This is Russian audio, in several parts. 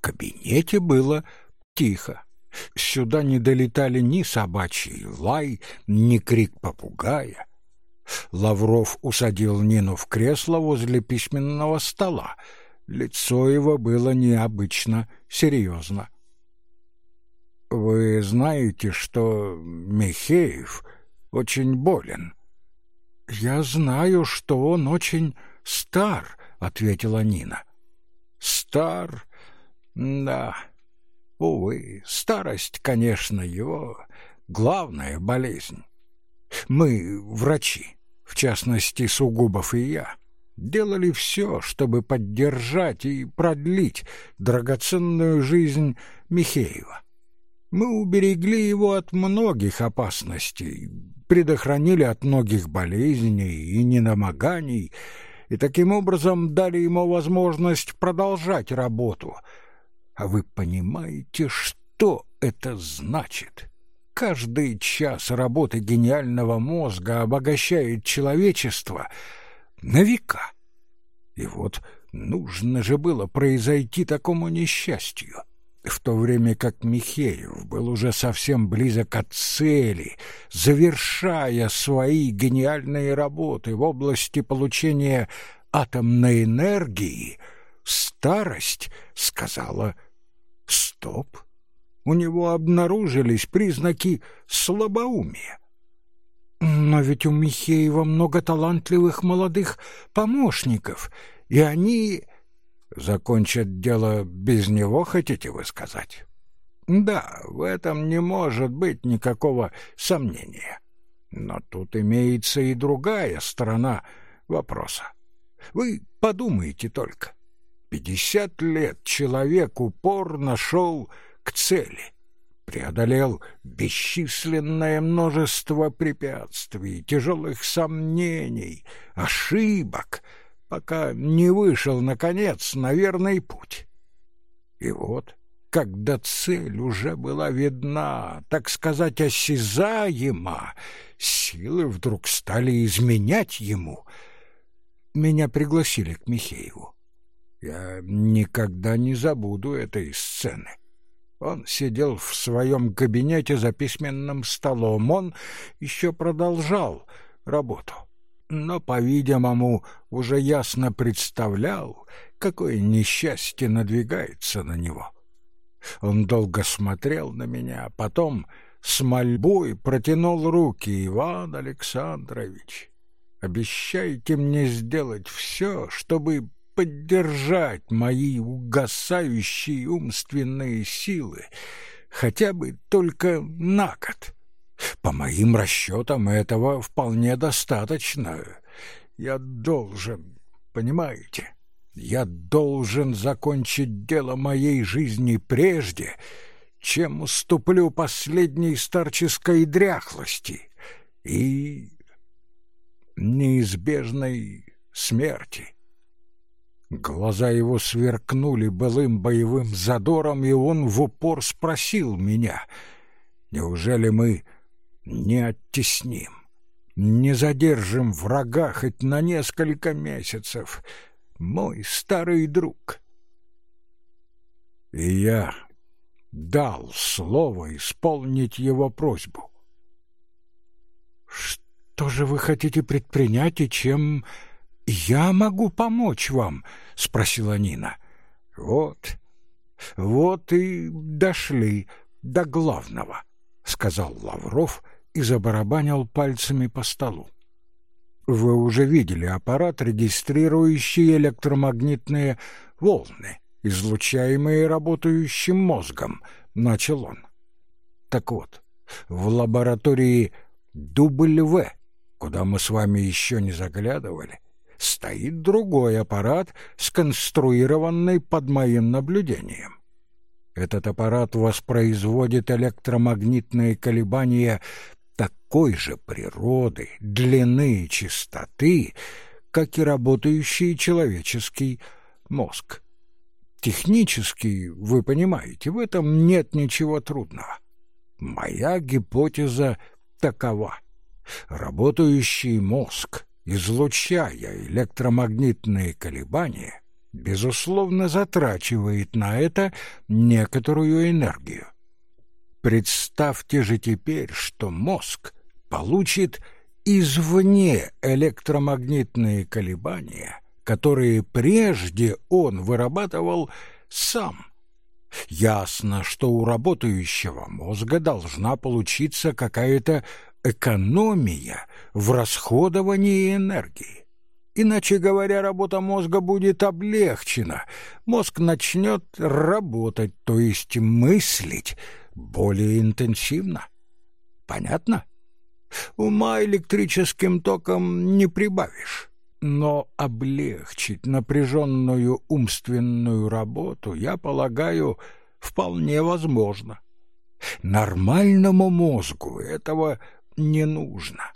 кабинете было тихо. Сюда не долетали ни собачий лай, ни крик попугая. Лавров усадил Нину в кресло возле письменного стола. Лицо его было необычно серьезно. «Вы знаете, что Михеев очень болен?» «Я знаю, что он очень стар», — ответила Нина. «Стар? Да. Увы, старость, конечно, его главная болезнь. Мы, врачи, в частности, Сугубов и я, делали все, чтобы поддержать и продлить драгоценную жизнь Михеева. Мы уберегли его от многих опасностей, предохранили от многих болезней и недомоганий, и таким образом дали ему возможность продолжать работу. А вы понимаете, что это значит? Каждый час работы гениального мозга обогащает человечество на века. И вот нужно же было произойти такому несчастью в то время как Михеев был уже совсем близок от цели, завершая свои гениальные работы в области получения атомной энергии, старость сказала «Стоп!» У него обнаружились признаки слабоумия. Но ведь у Михеева много талантливых молодых помощников, и они закончат дело без него, хотите вы сказать? Да, в этом не может быть никакого сомнения. Но тут имеется и другая сторона вопроса. Вы подумайте только. Пятьдесят лет человек упорно шел к цели, преодолел бесчисленное множество препятствий, тяжелых сомнений, ошибок — пока не вышел, наконец, на верный путь. И вот, когда цель уже была видна, так сказать, осязаема, силы вдруг стали изменять ему. Меня пригласили к Михееву. Я никогда не забуду этой сцены. Он сидел в своем кабинете за письменным столом. Он еще продолжал работу но, по-видимому, уже ясно представлял, какое несчастье надвигается на него. Он долго смотрел на меня, а потом с мольбой протянул руки. «Иван Александрович, обещайте мне сделать все, чтобы поддержать мои угасающие умственные силы, хотя бы только на год». По моим расчетам, этого вполне достаточно. Я должен, понимаете, я должен закончить дело моей жизни прежде, чем уступлю последней старческой дряхлости и неизбежной смерти. Глаза его сверкнули былым боевым задором, и он в упор спросил меня, «Неужели мы не оттесним, не задержим врага хоть на несколько месяцев, мой старый друг. И я дал слово исполнить его просьбу. «Что же вы хотите предпринять и чем я могу помочь вам?» — спросила Нина. «Вот, вот и дошли до главного», — сказал Лавров, — и забарабанил пальцами по столу. Вы уже видели аппарат, регистрирующий электромагнитные волны, излучаемые работающим мозгом, начал он. Так вот, в лаборатории W, куда мы с вами еще не заглядывали, стоит другой аппарат, сконструированный под моим наблюдением. Этот аппарат воспроизводит электромагнитные колебания такой же природы, длины и чистоты, как и работающий человеческий мозг. Технически, вы понимаете, в этом нет ничего трудного. Моя гипотеза такова. Работающий мозг, излучая электромагнитные колебания, безусловно, затрачивает на это некоторую энергию. Представьте же теперь, что мозг получит извне электромагнитные колебания, которые прежде он вырабатывал сам. Ясно, что у работающего мозга должна получиться какая-то экономия в расходовании энергии. Иначе говоря, работа мозга будет облегчена. Мозг начнет работать, то есть мыслить более интенсивно. Понятно? Ума электрическим током не прибавишь. Но облегчить напряженную умственную работу, я полагаю, вполне возможно. Нормальному мозгу этого не нужно.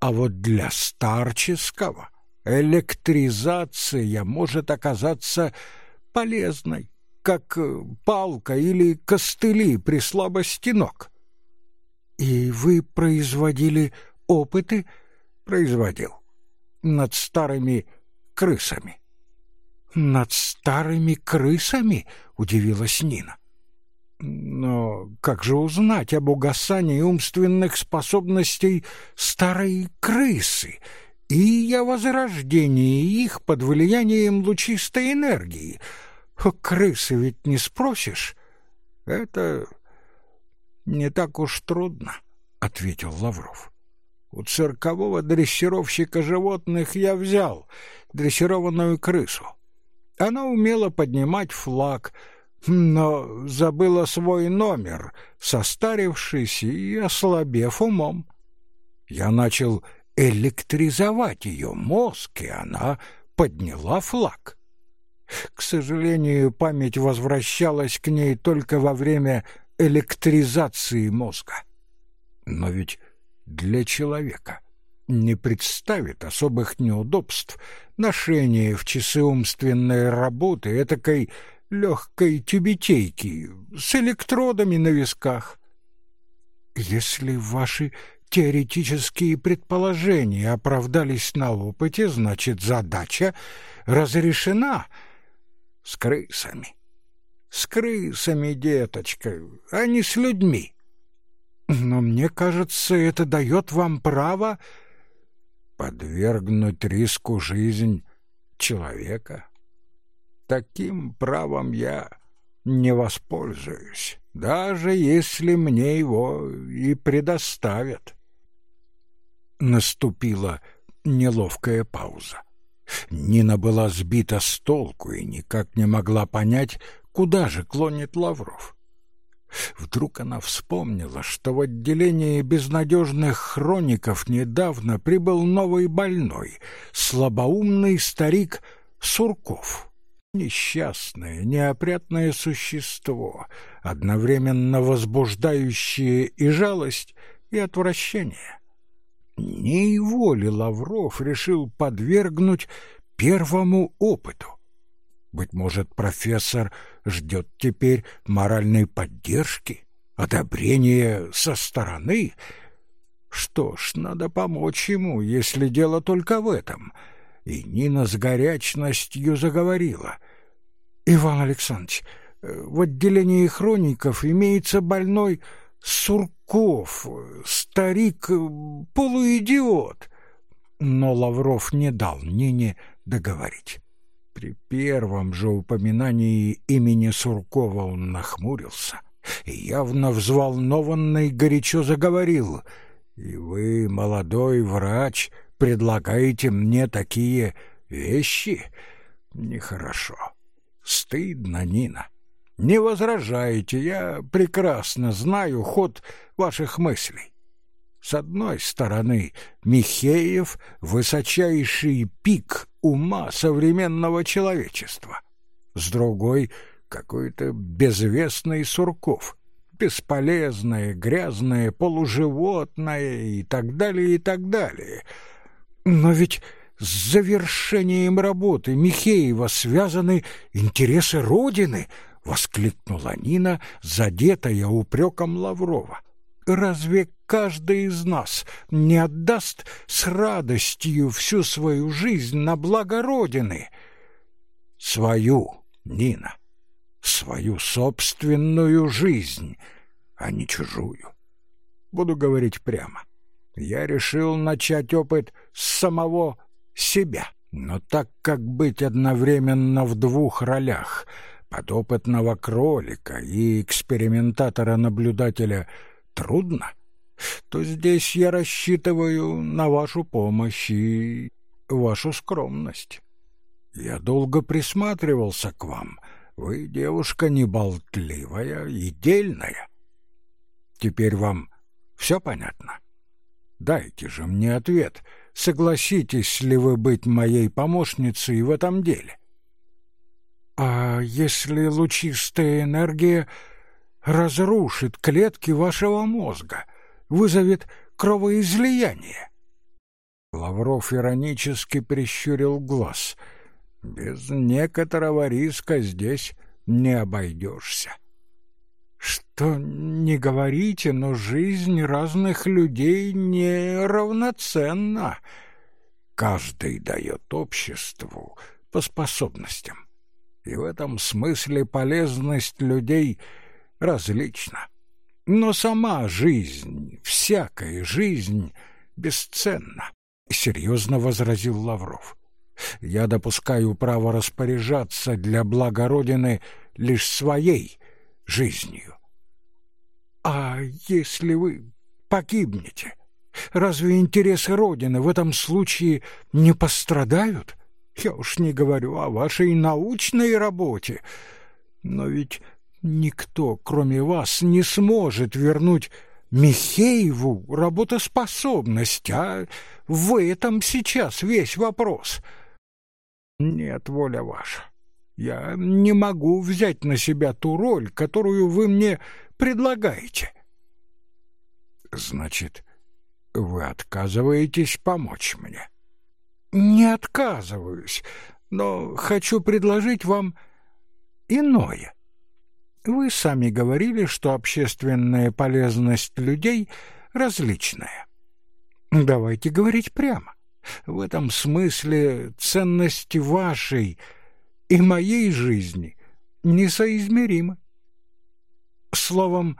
А вот для старческого электризация может оказаться полезной, как палка или костыли при слабости ног. И вы производили опыты? Производил. Над старыми крысами. Над старыми крысами? Удивилась Нина. Но как же узнать об угасании умственных способностей старой крысы и о возрождении их под влиянием лучистой энергии? Крысы ведь не спросишь. Это не так уж трудно, ответил Лавров. У циркового дрессировщика животных я взял дрессированную крысу. Она умела поднимать флаг, но забыла свой номер, состарившись и ослабев умом. Я начал электризовать ее мозг, и она подняла флаг. К сожалению, память возвращалась к ней только во время электризации мозга. Но ведь для человека не представит особых неудобств ношение в часы умственной работы этакой легкой тюбетейки с электродами на висках. Если ваши теоретические предположения оправдались на опыте, значит, задача разрешена с крысами. С крысами, деточка, а не с людьми. Но мне кажется, это дает вам право подвергнуть риску жизнь человека таким правом я не воспользуюсь, даже если мне его и предоставят. Наступила неловкая пауза. Нина была сбита с толку и никак не могла понять, куда же клонит Лавров. Вдруг она вспомнила, что в отделении безнадежных хроников недавно прибыл новый больной, слабоумный старик Сурков. Несчастное, неопрятное существо, одновременно возбуждающее и жалость, и отвращение. Не его ли Лавров решил подвергнуть первому опыту? Быть может, профессор ждет теперь моральной поддержки, одобрения со стороны? Что ж, надо помочь ему, если дело только в этом — и Нина с горячностью заговорила. «Иван Александрович, в отделении хроников имеется больной Сурков, старик, полуидиот». Но Лавров не дал Нине договорить. При первом же упоминании имени Суркова он нахмурился и явно взволнованный горячо заговорил. «И вы, молодой врач, предлагаете мне такие вещи? Нехорошо. Стыдно, Нина. Не возражайте, я прекрасно знаю ход ваших мыслей. С одной стороны, Михеев — высочайший пик ума современного человечества. С другой — какой-то безвестный Сурков, бесполезное, грязное, полуживотное и так далее, и так далее — но ведь с завершением работы Михеева связаны интересы Родины, воскликнула Нина, задетая упреком Лаврова. Разве каждый из нас не отдаст с радостью всю свою жизнь на благо Родины? Свою, Нина. Свою собственную жизнь, а не чужую. Буду говорить прямо. Я решил начать опыт с самого себя. Но так как быть одновременно в двух ролях — подопытного кролика и экспериментатора-наблюдателя трудно, то здесь я рассчитываю на вашу помощь и вашу скромность. Я долго присматривался к вам. Вы девушка неболтливая и дельная. Теперь вам все понятно? Дайте же мне ответ. Согласитесь ли вы быть моей помощницей в этом деле? А если лучистая энергия разрушит клетки вашего мозга, вызовет кровоизлияние? Лавров иронически прищурил глаз. Без некоторого риска здесь не обойдешься. Что не говорите, но жизнь разных людей не равноценна. Каждый дает обществу по способностям и в этом смысле полезность людей различна. Но сама жизнь, всякая жизнь бесценна, — серьезно возразил Лавров. Я допускаю право распоряжаться для блага Родины лишь своей жизнью. А если вы погибнете, разве интересы Родины в этом случае не пострадают? Я уж не говорю о вашей научной работе. Но ведь никто, кроме вас, не сможет вернуть Михееву работоспособность, а в этом сейчас весь вопрос. Нет, воля ваша. Я не могу взять на себя ту роль, которую вы мне предлагаете. Значит, вы отказываетесь помочь мне? — не отказываюсь, но хочу предложить вам иное. Вы сами говорили, что общественная полезность людей различная. Давайте говорить прямо. В этом смысле ценность вашей и моей жизни несоизмеримы. Словом,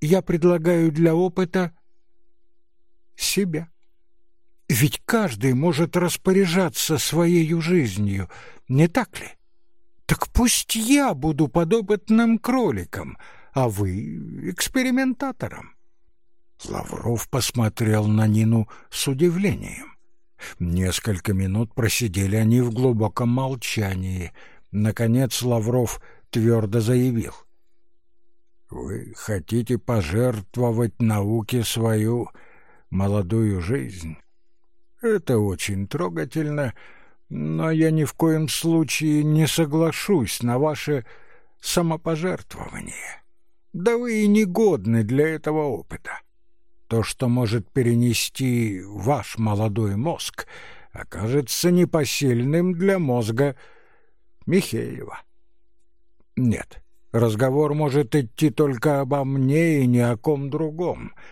я предлагаю для опыта себя. Ведь каждый может распоряжаться своей жизнью, не так ли? Так пусть я буду подопытным кроликом, а вы — экспериментатором. Лавров посмотрел на Нину с удивлением. Несколько минут просидели они в глубоком молчании. Наконец Лавров твердо заявил. «Вы хотите пожертвовать науке свою молодую жизнь?» Это очень трогательно, но я ни в коем случае не соглашусь на ваше самопожертвование. Да вы и негодны для этого опыта. То, что может перенести ваш молодой мозг, окажется непосильным для мозга Михеева. Нет, разговор может идти только обо мне и ни о ком другом —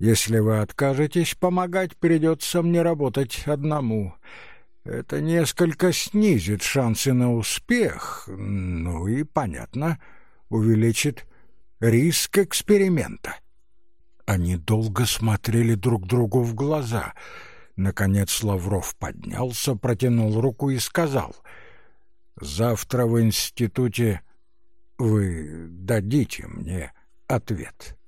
если вы откажетесь помогать, придется мне работать одному. Это несколько снизит шансы на успех, ну и, понятно, увеличит риск эксперимента. Они долго смотрели друг другу в глаза. Наконец Лавров поднялся, протянул руку и сказал, «Завтра в институте вы дадите мне ответ».